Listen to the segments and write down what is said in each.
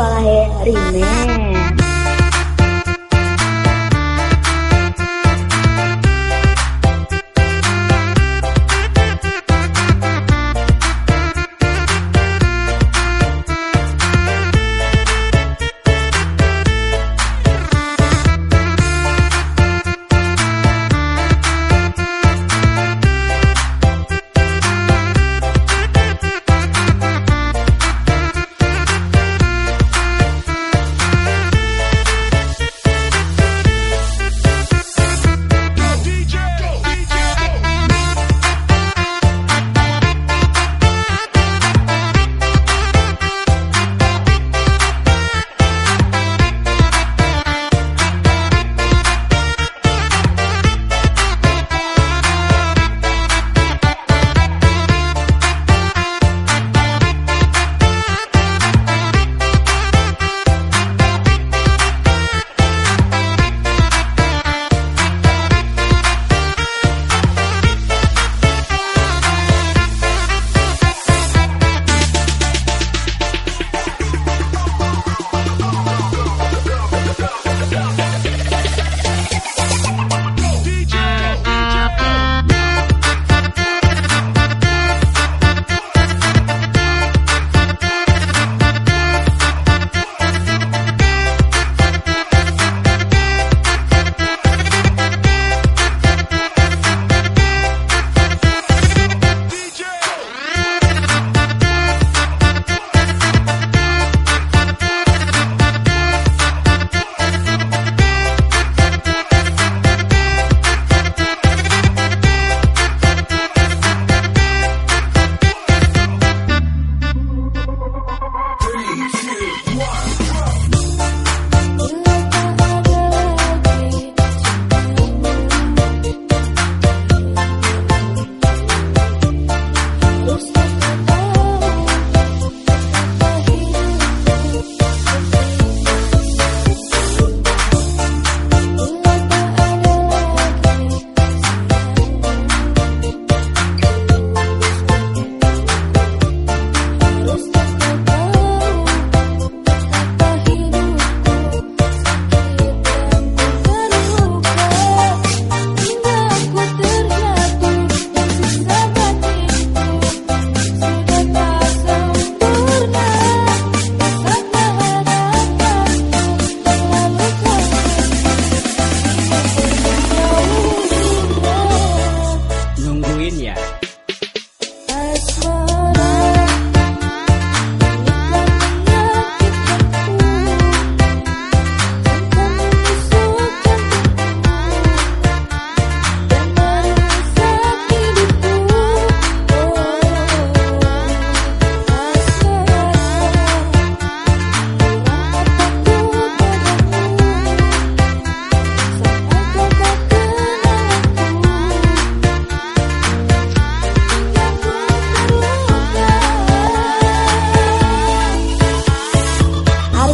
malah remake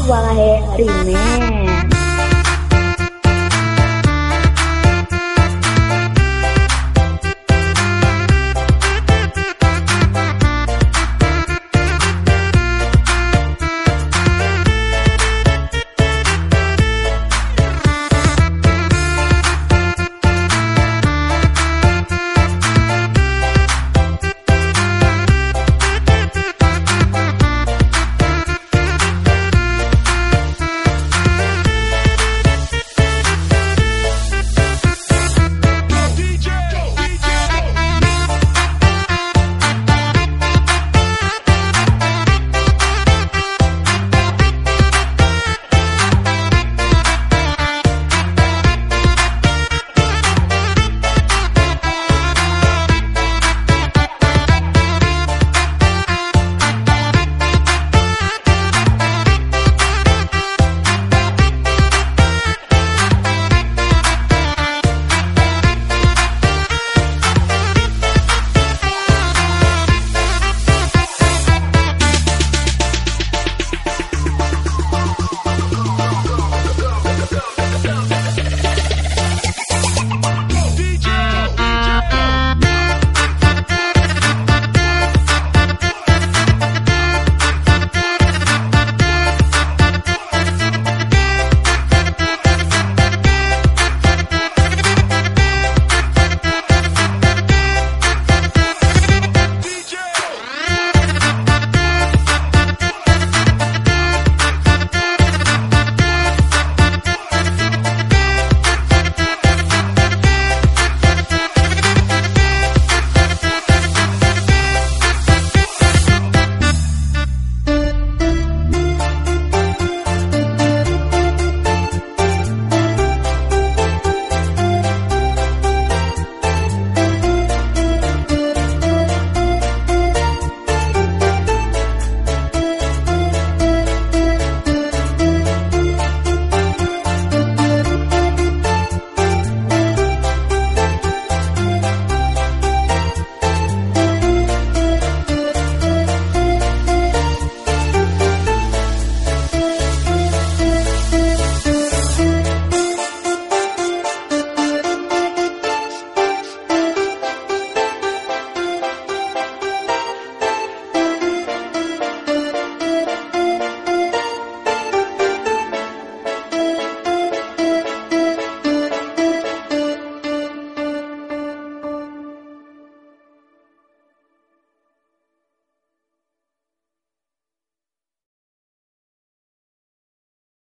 Guadalajara y man.